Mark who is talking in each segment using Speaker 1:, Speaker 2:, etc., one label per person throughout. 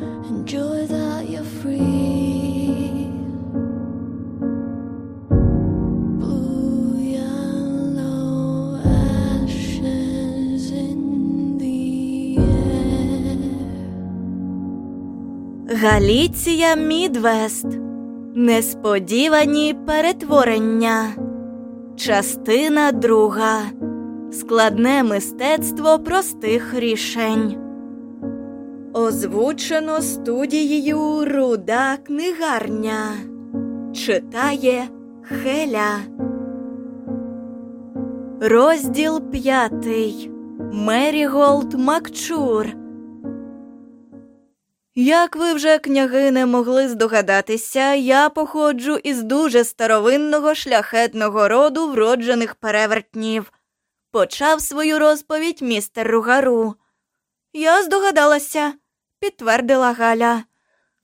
Speaker 1: enjoy that you're free.
Speaker 2: Галіція Мідвест. Несподівані перетворення. Частина друга. Складне мистецтво простих рішень. Озвучено студією Руда книгарня. Читає Хеля. Розділ п'ятий. Меріголд Макчур. Як ви вже, княгине, могли здогадатися, я походжу із дуже старовинного шляхетного роду вроджених перевертнів. Почав свою розповідь містер Ругару. Я здогадалася, підтвердила Галя.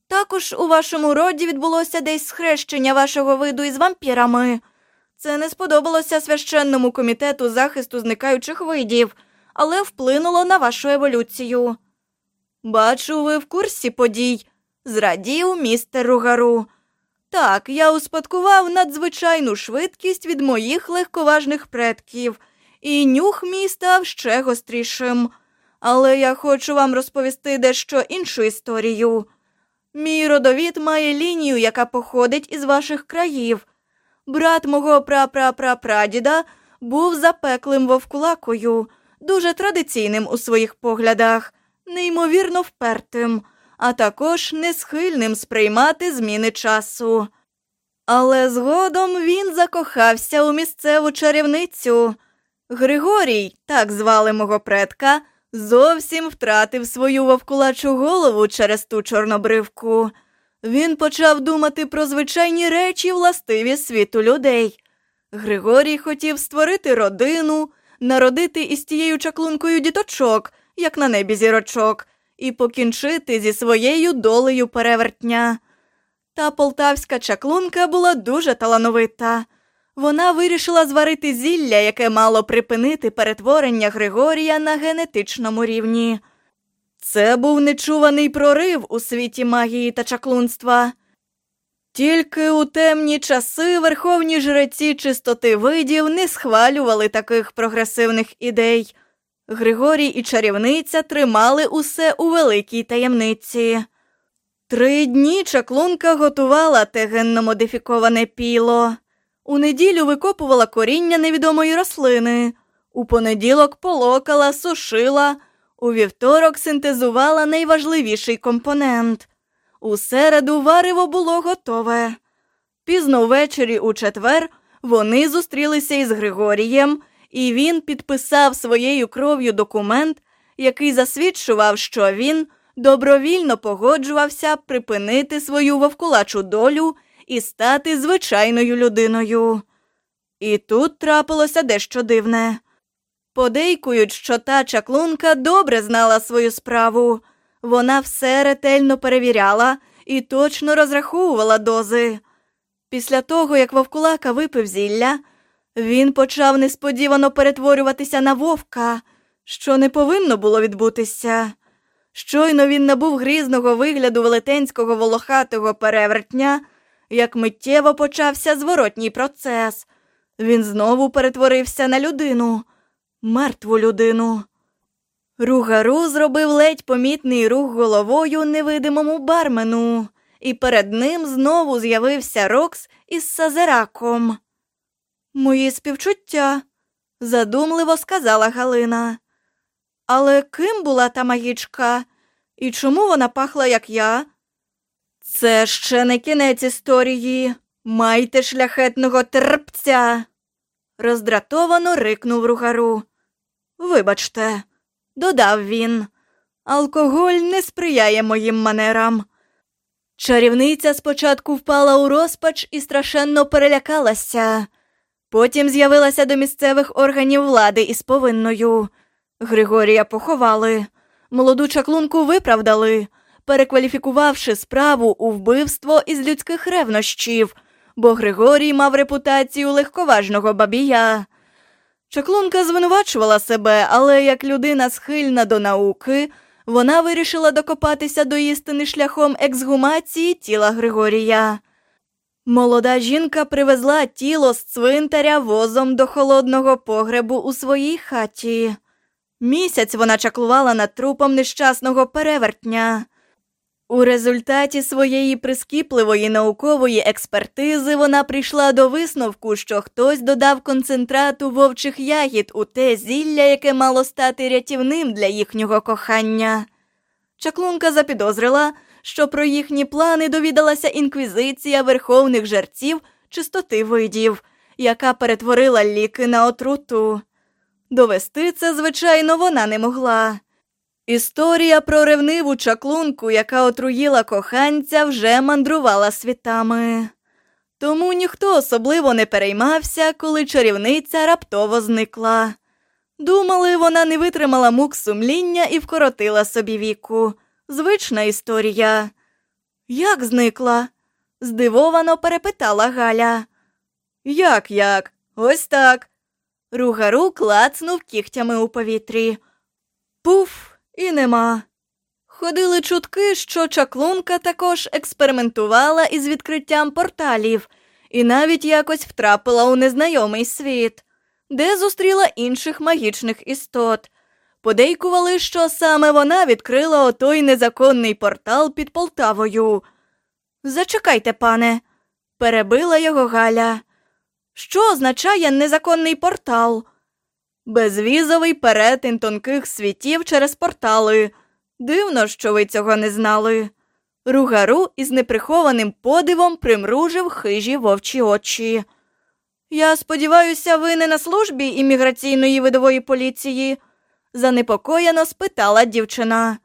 Speaker 2: Також у вашому роді відбулося десь схрещення вашого виду із вампірами. Це не сподобалося священному комітету захисту зникаючих видів, але вплинуло на вашу еволюцію. Бачу, ви в курсі подій, зрадів містер Ругару. Так, я успадкував надзвичайну швидкість від моїх легковажних предків, і нюх мій став ще гострішим. Але я хочу вам розповісти дещо іншу історію. Мій родовід має лінію, яка походить із ваших країв. Брат мого прапрапрапрадіда був запеклим вовкулакою, дуже традиційним у своїх поглядах, неймовірно впертим, а також несхильним сприймати зміни часу. Але згодом він закохався у місцеву чарівницю. Григорій, так звали мого предка, зовсім втратив свою вовкулачу голову через ту чорнобривку. Він почав думати про звичайні речі, властиві світу людей. Григорій хотів створити родину, народити із тією чаклункою діточок, як на небі зірочок, і покінчити зі своєю долею перевертня. Та полтавська чаклунка була дуже талановита. Вона вирішила зварити зілля, яке мало припинити перетворення Григорія на генетичному рівні. Це був нечуваний прорив у світі магії та чаклунства. Тільки у темні часи верховні жреці чистоти видів не схвалювали таких прогресивних ідей. Григорій і чарівниця тримали усе у великій таємниці. Три дні чаклунка готувала те генно-модифіковане піло. У неділю викопувала коріння невідомої рослини, у понеділок полокала, сушила, у вівторок синтезувала найважливіший компонент. У середу варево було готове. Пізно ввечері у четвер вони зустрілися із Григорієм, і він підписав своєю кров'ю документ, який засвідчував, що він добровільно погоджувався припинити свою вовкулачу долю і стати звичайною людиною. І тут трапилося дещо дивне. Подейкують, що та чаклунка добре знала свою справу. Вона все ретельно перевіряла і точно розраховувала дози. Після того, як вовкулака випив зілля, він почав несподівано перетворюватися на вовка, що не повинно було відбутися. Щойно він набув грізного вигляду велетенського волохатого перевертня, як миттєво почався зворотній процес. Він знову перетворився на людину, мертву людину. Ругару зробив ледь помітний рух головою невидимому бармену, і перед ним знову з'явився Рокс із Сазераком. Мої співчуття, задумливо сказала Галина. Але ким була та магічка? І чому вона пахла, як я? Це ще не кінець історії. Майте шляхетного терпця. Роздратовано рикнув ругару. Вибачте, додав він. Алкоголь не сприяє моїм манерам. Чарівниця спочатку впала у розпач і страшенно перелякалася. Потім з'явилася до місцевих органів влади із повинною. Григорія поховали, молоду чаклунку виправдали, перекваліфікувавши справу у вбивство із людських ревнощів, бо Григорій мав репутацію легковажного бабія. Чаклунка звинувачувала себе, але як людина схильна до науки, вона вирішила докопатися до істини шляхом ексгумації тіла Григорія. Молода жінка привезла тіло з цвинтаря возом до холодного погребу у своїй хаті. Місяць вона чаклувала над трупом нещасного перевертня. У результаті своєї прискіпливої наукової експертизи вона прийшла до висновку, що хтось додав концентрату вовчих ягід у те зілля, яке мало стати рятівним для їхнього кохання. Чаклунка запідозрила, що про їхні плани довідалася інквізиція верховних жерців чистоти видів, яка перетворила ліки на отруту. Довести це, звичайно, вона не могла. Історія про ревниву чаклунку, яка отруїла коханця, вже мандрувала світами. Тому ніхто особливо не переймався, коли чарівниця раптово зникла. Думали, вона не витримала мук сумління і вкоротила собі віку. Звична історія. Як зникла? здивовано перепитала Галя. Як як? Ось так. Ругару клацнув кігтями у повітрі. Пуф, і нема. Ходили чутки, що чаклунка також експериментувала із відкриттям порталів і навіть якось втрапила у незнайомий світ, де зустріла інших магічних істот. Подейкували, що саме вона відкрила отой незаконний портал під Полтавою. Зачекайте, пане, перебила його Галя. Що означає незаконний портал? Безвізовий перетин тонких світів через портали. Дивно, що ви цього не знали. Ругару із неприхованим подивом примружив хижі вовчі очі. Я сподіваюся, ви не на службі імміграційної видової поліції? занепокоєно спитала дівчина.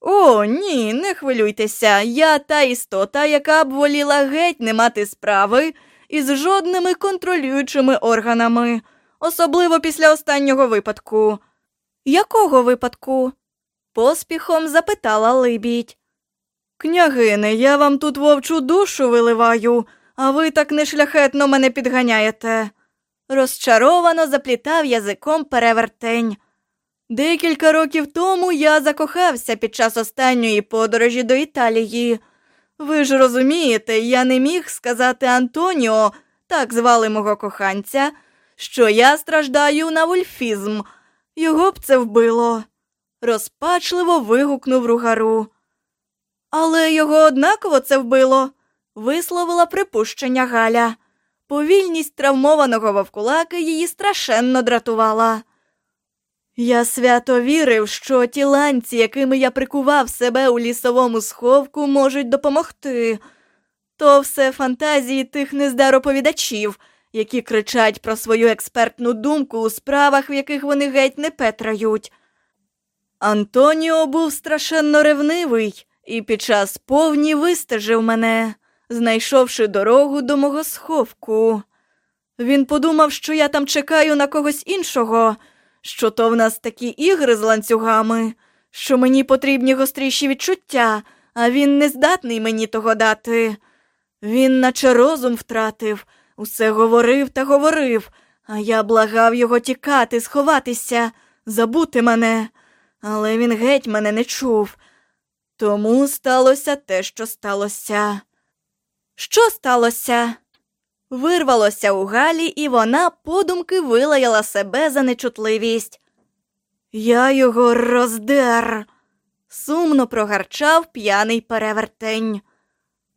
Speaker 2: О, ні, не хвилюйтеся. Я та істота, яка б воліла геть не мати справи із жодними контролюючими органами, особливо після останнього випадку. Якого випадку? поспіхом запитала Либідь. Княгине, я вам тут вовчу душу виливаю, а ви так нешляхетно мене підганяєте. Розчаровано заплітав язиком перевертень. Декілька років тому я закохався під час останньої подорожі до Італії. Ви ж розумієте, я не міг сказати Антоніо, так звали мого коханця, що я страждаю на вульфізм. Його б це вбило. Розпачливо вигукнув ругару. Але його однаково це вбило, висловила припущення Галя. Повільність травмованого вовкулаки її страшенно дратувала. Я свято вірив, що ті ланці, якими я прикував себе у лісовому сховку, можуть допомогти. То все фантазії тих нездароповідачів, які кричать про свою експертну думку у справах, в яких вони геть не петрають. Антоніо був страшенно ревнивий і під час повні вистежив мене, знайшовши дорогу до мого сховку. Він подумав, що я там чекаю на когось іншого, що то в нас такі ігри з ланцюгами, що мені потрібні гостріші відчуття, а він не здатний мені того дати. Він, наче розум втратив, усе говорив та говорив, а я благав його тікати, сховатися, забути мене, але він геть мене не чув. Тому сталося те, що сталося. Що сталося? Вирвалося у Галі, і вона подумки вилаяла себе за нечутливість. Я його роздер, сумно прогарчав п'яний перевертень.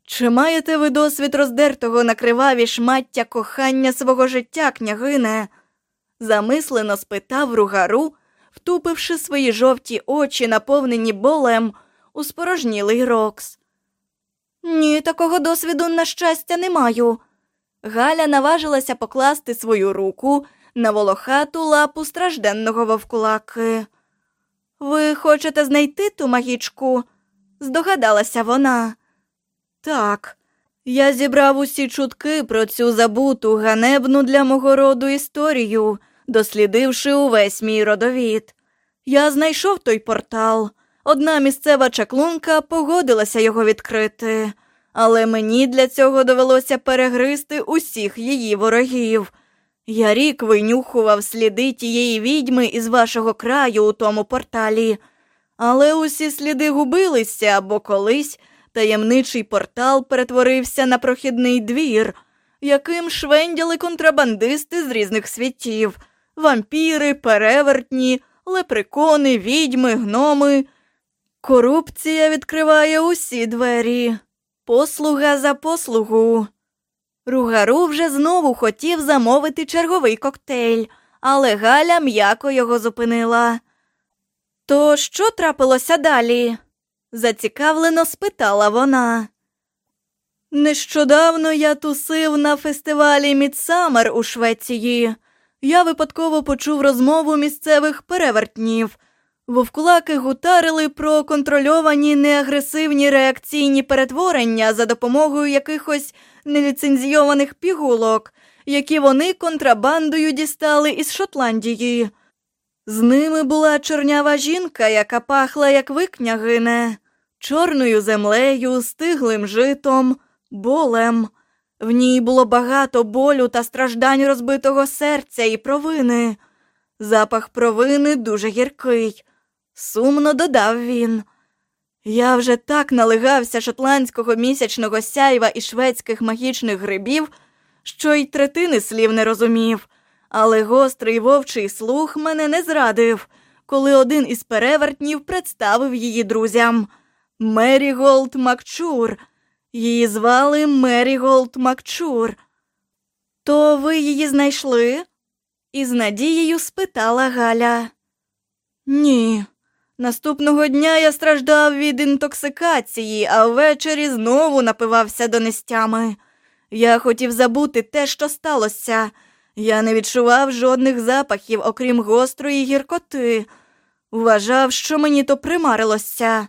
Speaker 2: Чи маєте ви досвід роздертого на криваві шмаття кохання свого життя, княгине? замислено спитав ругару, втупивши свої жовті очі, наповнені болем, у спорожнілий Рокс. Ні, такого досвіду, на щастя, не маю. Галя наважилася покласти свою руку на волохату лапу стражденного вовкулаки. Ви хочете знайти ту магічку? здогадалася вона. Так, я зібрав усі чутки про цю забуту ганебну для мого роду історію, дослідивши увесь мій родовід. Я знайшов той портал. Одна місцева чаклунка погодилася його відкрити, але мені для цього довелося перегризти усіх її ворогів. Я рік винюхував сліди тієї відьми із вашого краю у тому порталі, Але усі сліди губилися, бо колись таємничий портал перетворився на прохідний двір, яким швендяли контрабандисти з різних світів вампіри, перевертні, лепрекони, відьми, гноми. Корупція відкриває усі двері, послуга за послугу. Ругару вже знову хотів замовити черговий коктейль, але Галя м'яко його зупинила. То що трапилося далі? Зацікавлено спитала вона. Нещодавно я тусив на фестивалі Мідсамер у Швеції. Я випадково почув розмову місцевих перевертнів. Вовкулаки гутарили про контрольовані неагресивні реакційні перетворення за допомогою якихось неліцензійованих пігулок, які вони контрабандою дістали із Шотландії. З ними була чорнява жінка, яка пахла, як ви, княгине, чорною землею, стиглим житом, болем. В ній було багато болю та страждань розбитого серця і провини. Запах провини дуже гіркий, сумно додав він. Я вже так налигався шотландського місячного сяйва і шведських магічних грибів, що й третини слів не розумів, але гострий вовчий слух мене не зрадив, коли один із перевертнів представив її друзям Меріголд Макчур. Її звали Меріголд Макчур. То ви її знайшли? із надією спитала Галя. Ні. Наступного дня я страждав від інтоксикації, а ввечері знову напивався до нестями. Я хотів забути те, що сталося. Я не відчував жодних запахів, окрім гострої гіркоти. Вважав, що мені то примарилося.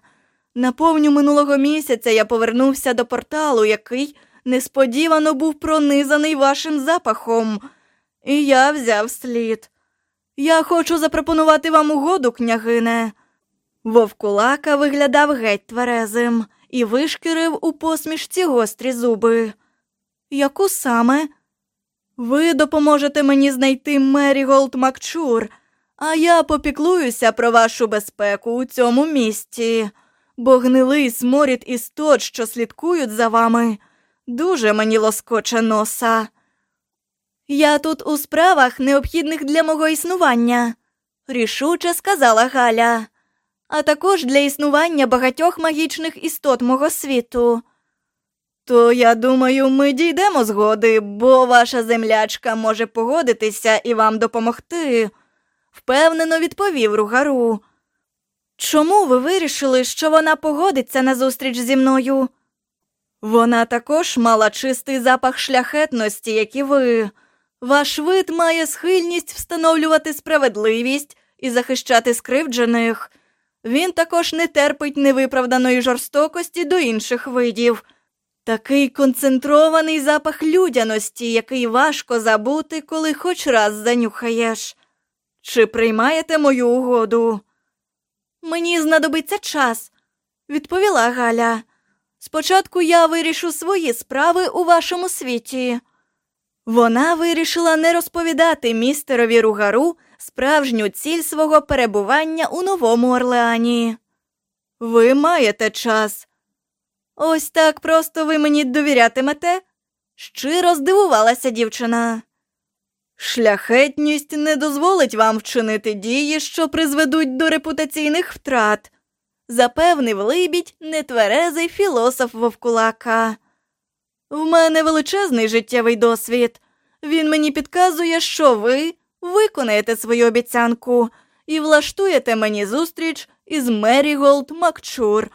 Speaker 2: На повню минулого місяця я повернувся до порталу, який несподівано був пронизаний вашим запахом, і я взяв слід. Я хочу запропонувати вам угоду, княгине. Вовкулака виглядав геть тверезим і вишкірив у посмішці гострі зуби. Яку саме? Ви допоможете мені знайти Меріголд Макчур, а я попіклуюся про вашу безпеку у цьому місті, бо гнилий сморід істот, що слідкують за вами, дуже мені лоскоче носа. Я тут у справах, необхідних для мого існування, рішуче сказала Галя, а також для існування багатьох магічних істот мого світу. То я думаю, ми дійдемо згоди, бо ваша землячка може погодитися і вам допомогти, впевнено відповів ругару. Чому ви вирішили, що вона погодиться на зустріч зі мною? Вона також мала чистий запах шляхетності, як і ви. Ваш вид має схильність встановлювати справедливість і захищати скривджених. Він також не терпить невиправданої жорстокості до інших видів. Такий концентрований запах людяності, який важко забути, коли хоч раз занюхаєш. Чи приймаєте мою угоду? Мені знадобиться час, відповіла Галя. Спочатку я вирішу свої справи у вашому світі. Вона вирішила не розповідати містерові ругару справжню ціль свого перебування у Новому Орлеані. Ви маєте час. Ось так просто ви мені довірятимете? Щиро здивувалася дівчина. Шляхетність не дозволить вам вчинити дії, що призведуть до репутаційних втрат, запевнив либідь нетверезий філософ Вовкулака. В мене величезний життєвий досвід. Він мені підказує, що ви виконаєте свою обіцянку і влаштуєте мені зустріч із Меріголд Макчур.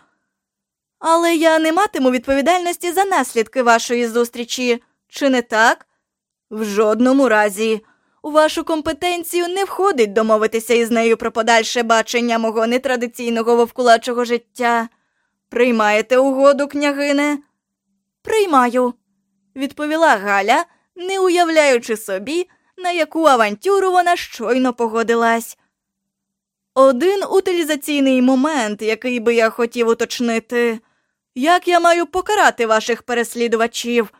Speaker 2: Але я не матиму відповідальності за наслідки вашої зустрічі, чи не так? В жодному разі. У вашу компетенцію не входить домовитися із нею про подальше бачення мого нетрадиційного вовкулачого життя. Приймаєте угоду, княгине? Приймаю, відповіла Галя, не уявляючи собі, на яку авантюру вона щойно погодилась. Один утилізаційний момент, який би я хотів уточнити. Як я маю покарати ваших переслідувачів?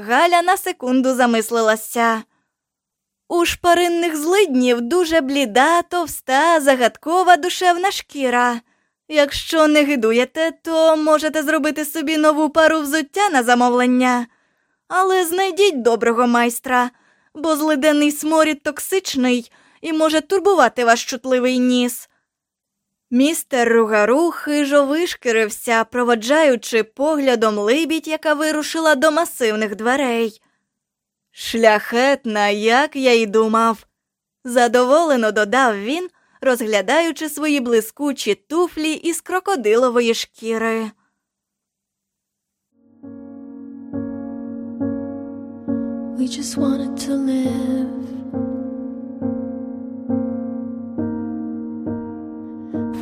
Speaker 2: Галя на секунду замислилася. У шпаринних злиднів дуже бліда, товста, загадкова душевна шкіра. Якщо не гидуєте, то можете зробити собі нову пару взуття на замовлення. Але знайдіть доброго майстра, бо злиденний сморід токсичний і може турбувати ваш чутливий ніс. Містер Ругару хижо вишкірився, проводжаючи поглядом либідь, яка вирушила до масивних дверей. Шляхетна, як я й думав, задоволено додав він, розглядаючи свої блискучі туфлі із крокодилової шкіри.
Speaker 1: We just wanted to live.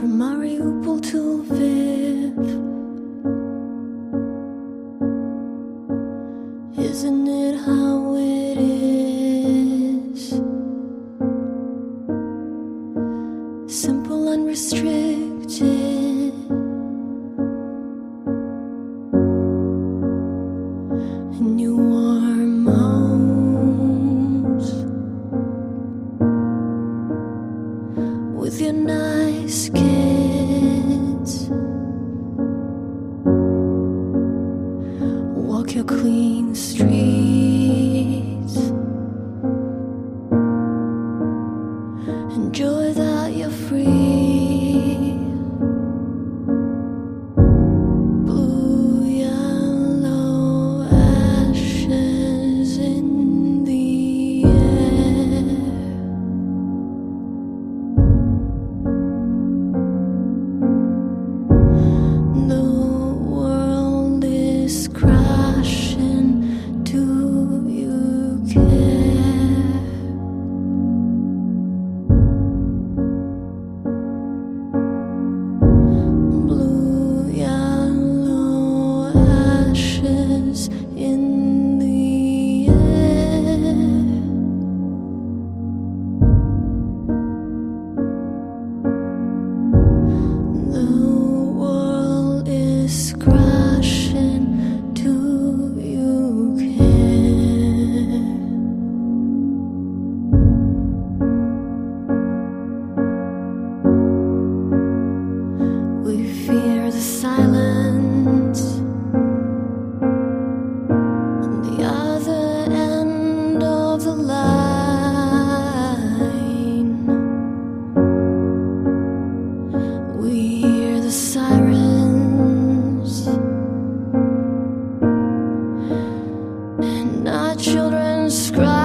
Speaker 1: From Mariupol to Lviv. Isn't it how it is? Simple, unrestricted. scrub